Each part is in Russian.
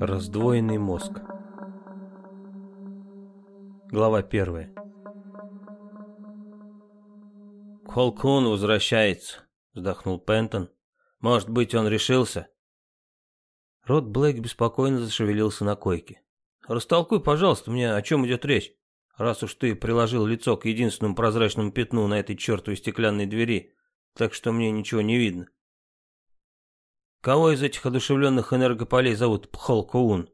Раздвоенный мозг. Глава первая. «Холкун возвращается», — вздохнул Пентон. «Может быть, он решился?» Рот Блэк беспокойно зашевелился на койке. «Растолкуй, пожалуйста, мне, о чем идет речь, раз уж ты приложил лицо к единственному прозрачному пятну на этой чертовой стеклянной двери, так что мне ничего не видно». Кого из этих одушевленных энергополей зовут Пхолкоун?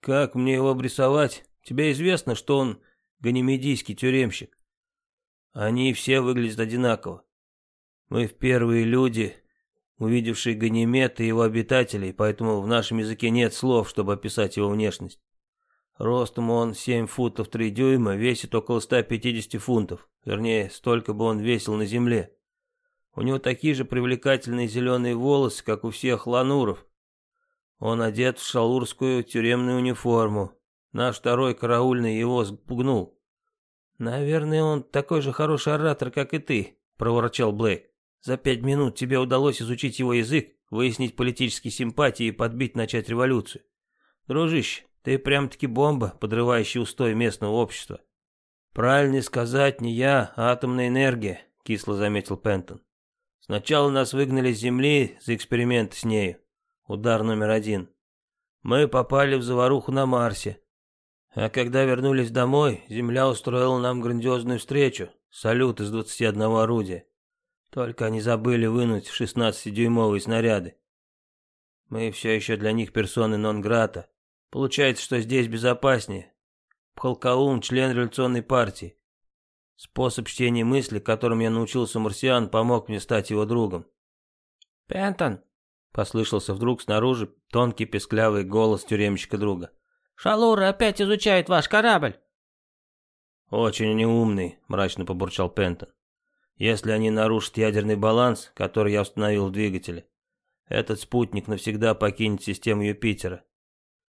Как мне его обрисовать? Тебе известно, что он ганимедийский тюремщик. Они все выглядят одинаково. Мы в первые люди, увидевшие Ганимед и его обитателей, поэтому в нашем языке нет слов, чтобы описать его внешность. Ростом он 7 футов 3 дюйма, весит около 150 фунтов. Вернее, столько бы он весил на земле. У него такие же привлекательные зеленые волосы, как у всех лануров. Он одет в шалурскую тюремную униформу. Наш второй караульный его спугнул. «Наверное, он такой же хороший оратор, как и ты», — проворчал Блейк. «За пять минут тебе удалось изучить его язык, выяснить политические симпатии и подбить начать революцию. Дружище, ты прям-таки бомба, подрывающая устой местного общества». «Правильнее сказать, не я, а атомная энергия», — кисло заметил Пентон. Сначала нас выгнали с Земли за эксперимент с нею. Удар номер один. Мы попали в заваруху на Марсе. А когда вернулись домой, Земля устроила нам грандиозную встречу. Салют из 21 орудия. Только они забыли вынуть 16-дюймовые снаряды. Мы все еще для них персоны нон-грата. Получается, что здесь безопаснее. Пхалкаун – член революционной партии. Способ чтения мысли, которым я научился марсиан, помог мне стать его другом. «Пентон!» — послышался вдруг снаружи тонкий песклявый голос тюремщика друга. «Шалуры опять изучают ваш корабль!» «Очень они умные», — мрачно побурчал Пентон. «Если они нарушат ядерный баланс, который я установил в двигателе, этот спутник навсегда покинет систему Юпитера.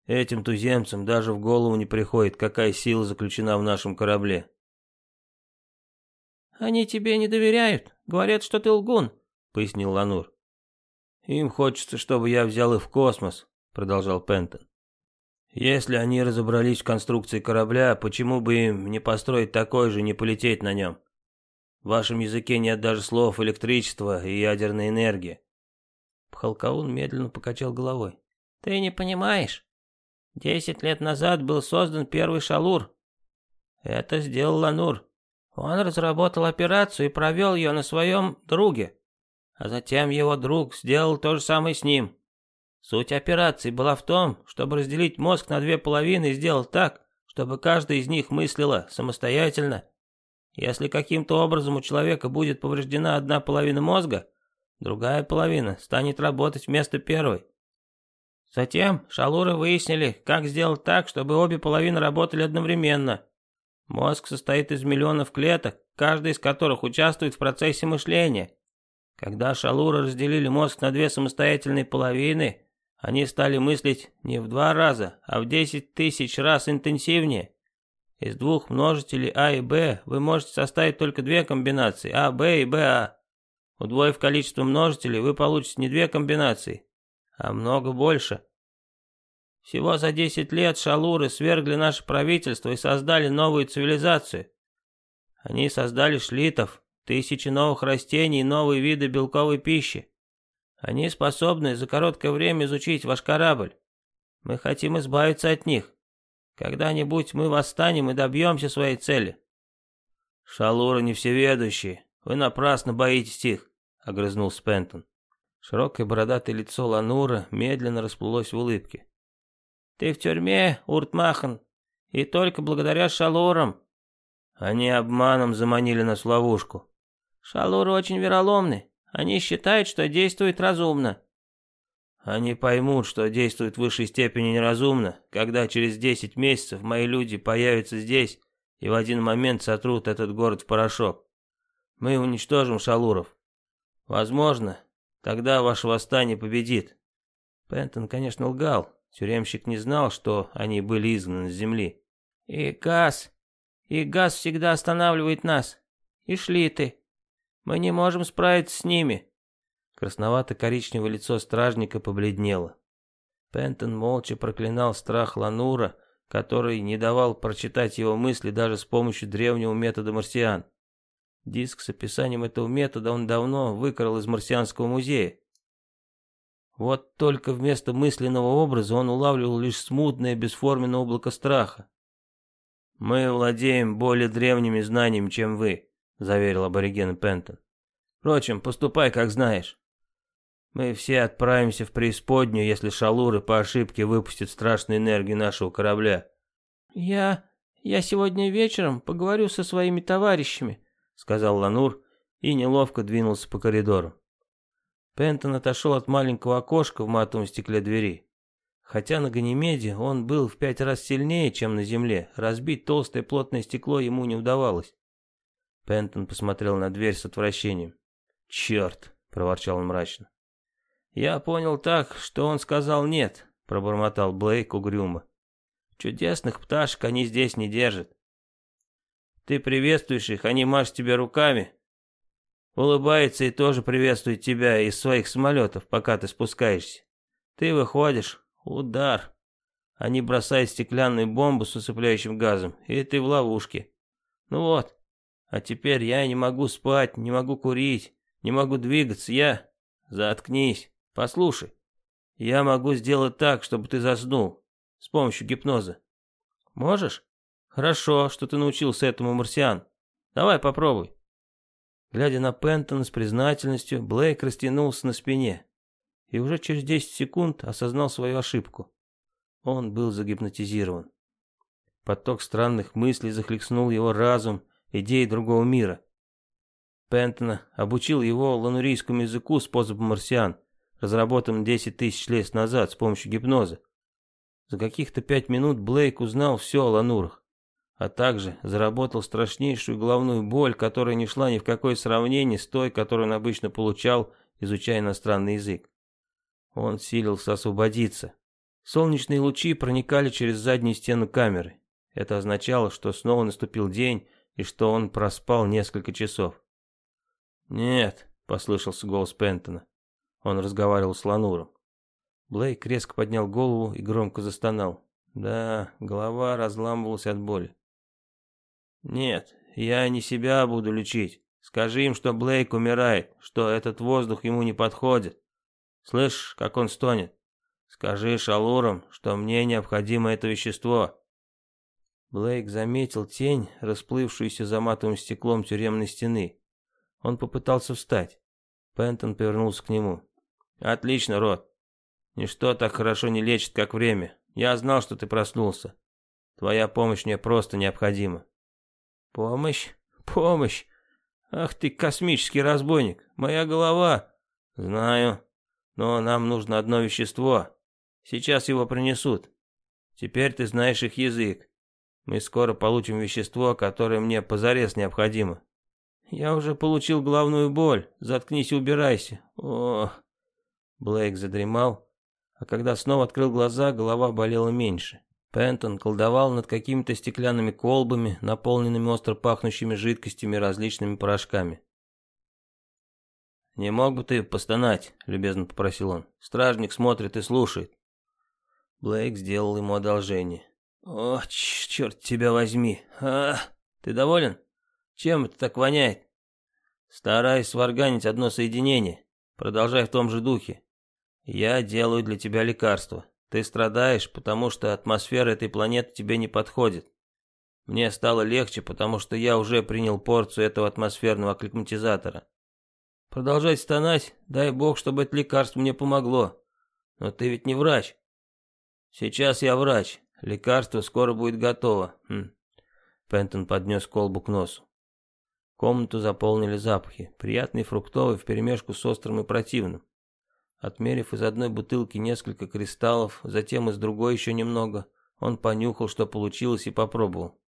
Этим туземцам даже в голову не приходит, какая сила заключена в нашем корабле. «Они тебе не доверяют. Говорят, что ты лгун», — пояснил Ланур. «Им хочется, чтобы я взял их в космос», — продолжал Пентон. «Если они разобрались в конструкции корабля, почему бы им не построить такой же, не полететь на нем? В вашем языке нет даже слов электричество и ядерная энергия». Пхалкаун медленно покачал головой. «Ты не понимаешь? Десять лет назад был создан первый шалур. Это сделал Ланур. Он разработал операцию и провел ее на своем друге. А затем его друг сделал то же самое с ним. Суть операции была в том, чтобы разделить мозг на две половины и сделать так, чтобы каждая из них мыслила самостоятельно. Если каким-то образом у человека будет повреждена одна половина мозга, другая половина станет работать вместо первой. Затем шалуры выяснили, как сделать так, чтобы обе половины работали одновременно. Мозг состоит из миллионов клеток, каждая из которых участвует в процессе мышления. Когда шалуры разделили мозг на две самостоятельные половины, они стали мыслить не в два раза, а в десять тысяч раз интенсивнее. Из двух множителей А и Б вы можете составить только две комбинации А, Б и БА. Удвоив количество множителей, вы получите не две комбинации, а много больше. Всего за 10 лет шалуры свергли наше правительство и создали новую цивилизацию. Они создали шлитов, тысячи новых растений и новые виды белковой пищи. Они способны за короткое время изучить ваш корабль. Мы хотим избавиться от них. Когда-нибудь мы восстанем и добьемся своей цели. Шалуры не всеведущие. Вы напрасно боитесь их, огрызнул Спентон. Широкое бородатое лицо Ланура медленно расплылось в улыбке. Ты в тюрьме, Уртмахан, и только благодаря шалурам. Они обманом заманили нас в ловушку. Шалуры очень вероломны. Они считают, что действуют разумно. Они поймут, что действуют в высшей степени неразумно, когда через десять месяцев мои люди появятся здесь и в один момент сотрут этот город в порошок. Мы уничтожим шалуров. Возможно, тогда ваше восстание победит. Пентон, конечно, лгал, Тюремщик не знал, что они были изгнаны с земли. «И газ! И газ всегда останавливает нас! И шлиты! Мы не можем справиться с ними!» Красновато-коричневое лицо стражника побледнело. Пентон молча проклинал страх Ланура, который не давал прочитать его мысли даже с помощью древнего метода марсиан. Диск с описанием этого метода он давно выкрал из марсианского музея. Вот только вместо мысленного образа он улавливал лишь смутное бесформенное облако страха. «Мы владеем более древними знаниями, чем вы», — заверил абориген Пентон. «Впрочем, поступай, как знаешь. Мы все отправимся в преисподнюю, если шалуры по ошибке выпустят страшную энергию нашего корабля». «Я... я сегодня вечером поговорю со своими товарищами», — сказал Ланур и неловко двинулся по коридору. Пентон отошел от маленького окошка в матовом стекле двери. Хотя на Ганимеде он был в пять раз сильнее, чем на Земле, разбить толстое плотное стекло ему не удавалось. Пентон посмотрел на дверь с отвращением. «Черт!» — проворчал он мрачно. «Я понял так, что он сказал нет», — пробормотал Блейк угрюмо. «Чудесных пташек они здесь не держат. Ты приветствуешь их, они машут тебе руками, улыбается и тоже приветствует тебя из своих самолетов, пока ты спускаешься. Ты выходишь, Удар. Они бросают стеклянную бомбу с усыпляющим газом, и ты в ловушке. Ну вот. А теперь я не могу спать, не могу курить, не могу двигаться. Я... Заткнись. Послушай. Я могу сделать так, чтобы ты заснул. С помощью гипноза. Можешь? Хорошо, что ты научился этому, марсиан. Давай попробуй. Глядя на Пентона с признательностью, Блейк растянулся на спине и уже через 10 секунд осознал свою ошибку. Он был загипнотизирован. Поток странных мыслей захлестнул его разум, идеи другого мира. Пентона обучил его ланурийскому языку способом марсиан, разработанным 10 тысяч лет назад с помощью гипноза. За каких-то пять минут Блейк узнал все о ланурах, а также заработал страшнейшую головную боль, которая не шла ни в какое сравнение с той, которую он обычно получал, изучая иностранный язык. Он силился освободиться. Солнечные лучи проникали через заднюю стену камеры. Это означало, что снова наступил день и что он проспал несколько часов. «Нет», — послышался голос Пентона. Он разговаривал с Лануром. Блейк резко поднял голову и громко застонал. Да, голова разламывалась от боли. «Нет, я не себя буду лечить. Скажи им, что Блейк умирает, что этот воздух ему не подходит. Слышишь, как он стонет? Скажи шалурам, что мне необходимо это вещество». Блейк заметил тень, расплывшуюся за матовым стеклом тюремной стены. Он попытался встать. Пентон повернулся к нему. «Отлично, Рот. Ничто так хорошо не лечит, как время. Я знал, что ты проснулся. Твоя помощь мне просто необходима». «Помощь? Помощь? Ах ты, космический разбойник! Моя голова!» «Знаю. Но нам нужно одно вещество. Сейчас его принесут. Теперь ты знаешь их язык. Мы скоро получим вещество, которое мне позарез необходимо. Я уже получил головную боль. Заткнись и убирайся. О. Блейк задремал, а когда снова открыл глаза, голова болела меньше. Пентон колдовал над какими-то стеклянными колбами, наполненными остро пахнущими жидкостями и различными порошками. «Не мог бы ты постонать?» — любезно попросил он. «Стражник смотрит и слушает». Блейк сделал ему одолжение. «О, черт тебя возьми! А, ты доволен? Чем это так воняет?» «Стараюсь сварганить одно соединение. Продолжай в том же духе. Я делаю для тебя лекарство. Ты страдаешь, потому что атмосфера этой планеты тебе не подходит. Мне стало легче, потому что я уже принял порцию этого атмосферного акклиматизатора. Продолжать стонать, дай бог, чтобы это лекарство мне помогло. Но ты ведь не врач. Сейчас я врач. Лекарство скоро будет готово. Хм. Пентон поднес колбу к носу. Комнату заполнили запахи, приятный фруктовый вперемешку с острым и противным. Отмерив из одной бутылки несколько кристаллов, затем из другой еще немного, он понюхал, что получилось, и попробовал.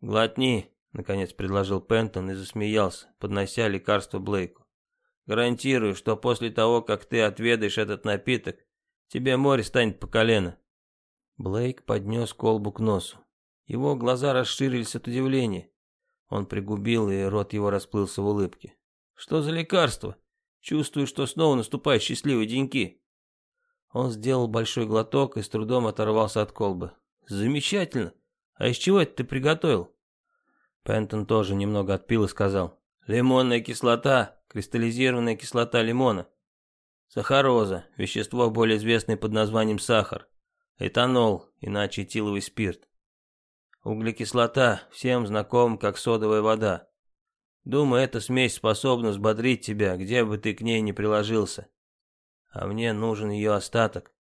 «Глотни», Наконец предложил Пентон и засмеялся, поднося лекарство Блейку. Гарантирую, что после того, как ты отведаешь этот напиток, тебе море станет по колено. Блейк поднес колбу к носу. Его глаза расширились от удивления. Он пригубил, и рот его расплылся в улыбке. «Что за лекарство? Чувствую, что снова наступают счастливые деньки». Он сделал большой глоток и с трудом оторвался от колбы. «Замечательно! А из чего это ты приготовил?» Пентон тоже немного отпил и сказал. «Лимонная кислота, кристаллизированная кислота лимона. Сахароза, вещество, более известное под названием сахар. Этанол, иначе этиловый спирт. Углекислота, всем знаком как содовая вода. Думаю, эта смесь способна взбодрить тебя, где бы ты к ней ни приложился. А мне нужен ее остаток.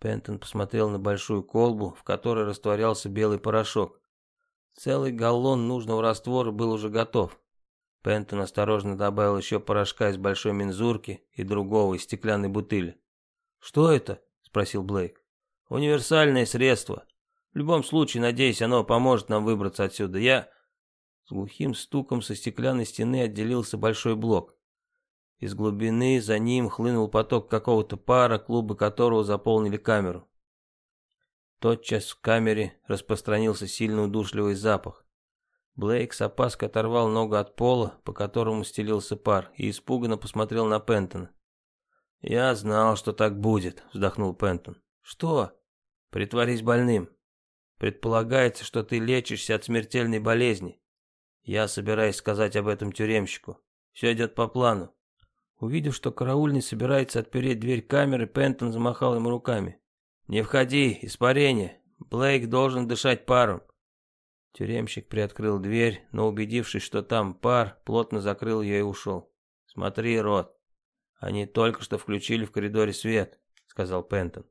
Пентон посмотрел на большую колбу, в которой растворялся белый порошок. Целый галлон нужного раствора был уже готов. Пентон осторожно добавил еще порошка из большой мензурки и другого из стеклянной бутыли. «Что это?» — спросил Блейк. «Универсальное средство. В любом случае, надеюсь, оно поможет нам выбраться отсюда. Я...» С глухим стуком со стеклянной стены отделился большой блок. Из глубины за ним хлынул поток какого-то пара, клубы которого заполнили камеру. Тотчас в камере распространился сильный удушливый запах. Блейк с опаской оторвал ногу от пола, по которому стелился пар, и испуганно посмотрел на Пентона. «Я знал, что так будет», — вздохнул Пентон. «Что?» «Притворись больным. Предполагается, что ты лечишься от смертельной болезни. Я собираюсь сказать об этом тюремщику. Все идет по плану». Увидев, что караульный собирается отпереть дверь камеры, Пентон замахал ему руками. «Не входи, испарение. Блейк должен дышать паром». Тюремщик приоткрыл дверь, но убедившись, что там пар, плотно закрыл ее и ушел. «Смотри, Рот, они только что включили в коридоре свет», — сказал Пентон.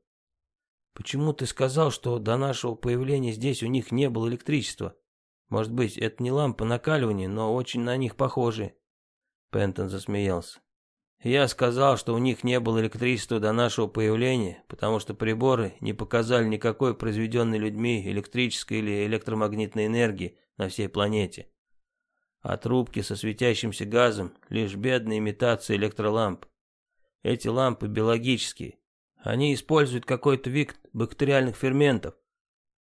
«Почему ты сказал, что до нашего появления здесь у них не было электричества? Может быть, это не лампы накаливания, но очень на них похожи». Пентон засмеялся. Я сказал, что у них не было электричества до нашего появления, потому что приборы не показали никакой произведенной людьми электрической или электромагнитной энергии на всей планете. А трубки со светящимся газом — лишь бедная имитация электроламп. Эти лампы биологические. Они используют какой-то вид бактериальных ферментов,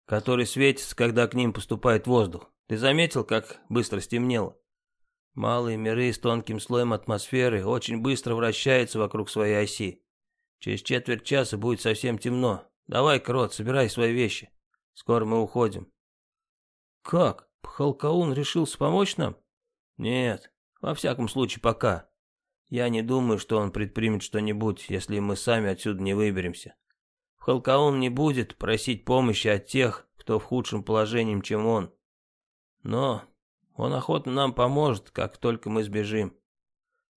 который светится, когда к ним поступает воздух. Ты заметил, как быстро стемнело? Малые миры с тонким слоем атмосферы очень быстро вращаются вокруг своей оси. Через четверть часа будет совсем темно. Давай, Крот, собирай свои вещи. Скоро мы уходим. Как? Пхалкаун решился помочь нам? Нет, во всяком случае пока. Я не думаю, что он предпримет что-нибудь, если мы сами отсюда не выберемся. Пхалкаун не будет просить помощи от тех, кто в худшем положении, чем он. Но он охотно нам поможет, как только мы сбежим.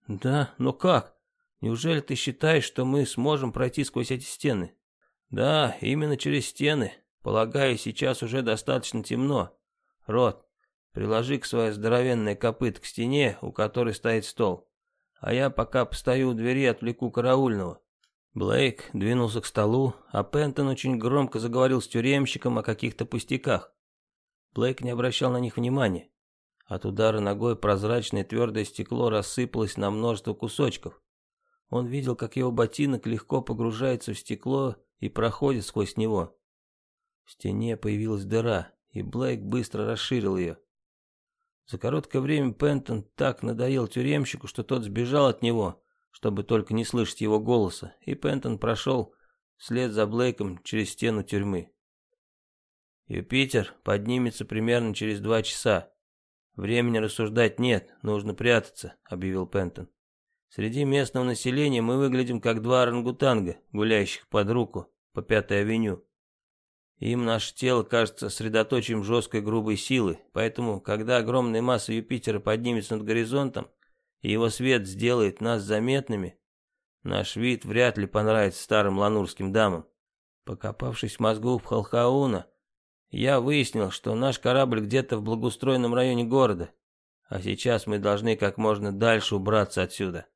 Да, но как? Неужели ты считаешь, что мы сможем пройти сквозь эти стены? Да, именно через стены. Полагаю, сейчас уже достаточно темно. Рот, приложи к своей здоровенной копыт к стене, у которой стоит стол. А я пока постою у двери и отвлеку караульного. Блейк двинулся к столу, а Пентон очень громко заговорил с тюремщиком о каких-то пустяках. Блейк не обращал на них внимания. От удара ногой прозрачное твердое стекло рассыпалось на множество кусочков. Он видел, как его ботинок легко погружается в стекло и проходит сквозь него. В стене появилась дыра, и Блейк быстро расширил ее. За короткое время Пентон так надоел тюремщику, что тот сбежал от него, чтобы только не слышать его голоса, и Пентон прошел вслед за Блейком через стену тюрьмы. Юпитер поднимется примерно через два часа. «Времени рассуждать нет, нужно прятаться», — объявил Пентон. «Среди местного населения мы выглядим как два орангутанга, гуляющих под руку по Пятой авеню. Им наше тело кажется средоточием жесткой грубой силы, поэтому, когда огромная масса Юпитера поднимется над горизонтом, и его свет сделает нас заметными, наш вид вряд ли понравится старым ланурским дамам. Покопавшись в мозгу Пхалхауна, я выяснил, что наш корабль где-то в благоустроенном районе города, а сейчас мы должны как можно дальше убраться отсюда.